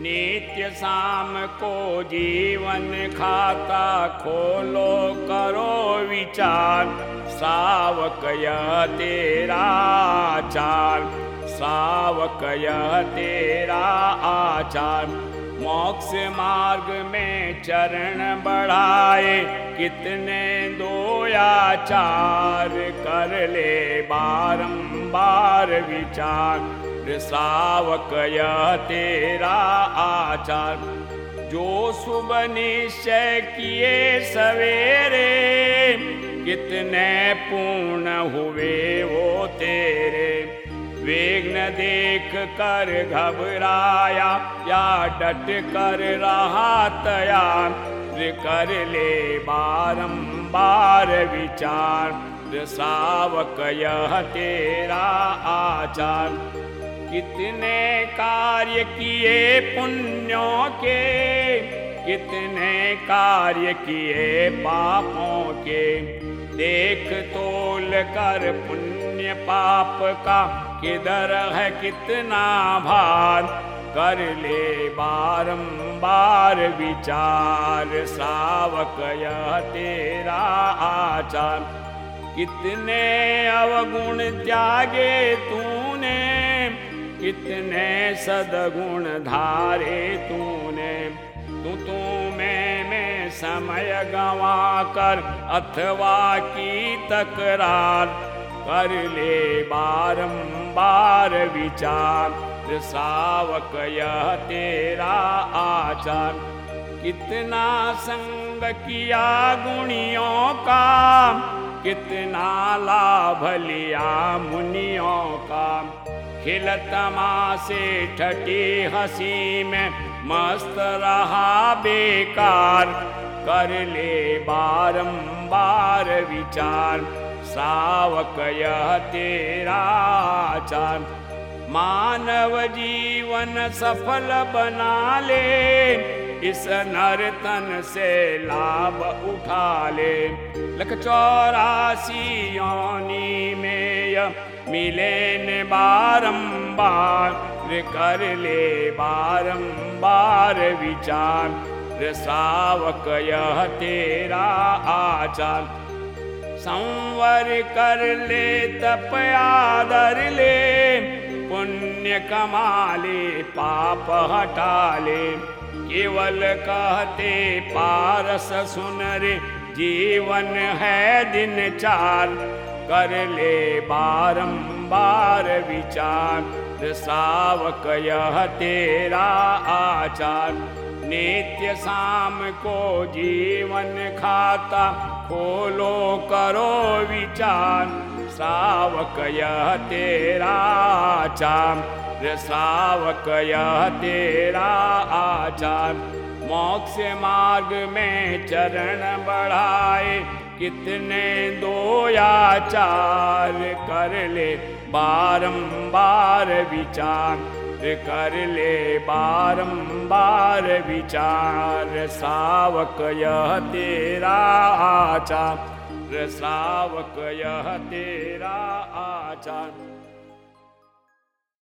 नित्य शाम को जीवन खाता खोलो, करो विचार। सावक यह तेरा आचार, सावक यह तेरा आचार। मोक्ष मार्ग में चरण बढ़ाए, कितने दो आचार कर ले बारंबार विचार। यह तेरा आचार। जो सुबह निश्चय किए सवेरे कितने पूर्ण हुए वो तेरे। विघ्न देख कर घबराया या डट कर रहा तैयार कर ले बारंबार विचार तेरा आचार कितने कार्य किए पुण्यों के, कितने कार्य किए पापों के। देख तोल कर पुण्य पाप का, किधर है कितना भार। कर ले बारंबार विचार, सावक यह तेरा आचार। कितने अवगुण त्यागे तूने कितने सदगुण धारे तूने। तू तू में में समय गवा कर अथवा की तकरार कर ले बारंबार विचार। सावक, यह तेरा आचार। कितना संग किया गुणियों का, कितना लाभ लिया मुनियों का। खिलतमा से ठटी हसी में मस्त रहा बेकार। कर ले बारंबार विचार, सावक यह तेरा चार मानव जीवन सफल बना ले इस नर्तन से लाभ उठा ले लख चौरासी योनी में मिले न बारंबार कर ले बारंबार विचार। सावक यह तेरा आचार। संवर कर ले, तप आदर ले, पुण्य कमा ले, पाप हटा ले। केवल कहते, पारस सुन रे जीवन है दिन चार। कर ले बारंबार विचार सावक यह तेरा आचार। नित्य शाम को जीवन खाता, खोलो करो विचार। सावक यह तेरा आचार। सावक यह तेरा आचार। मोक्ष मार्ग में चरण बढ़ाए, कितने दो आचार कर ले, बारंबार विचार। कर ले, बारंबार विचार। सावक यह तेरा आचार। सावक यह तेरा आचार।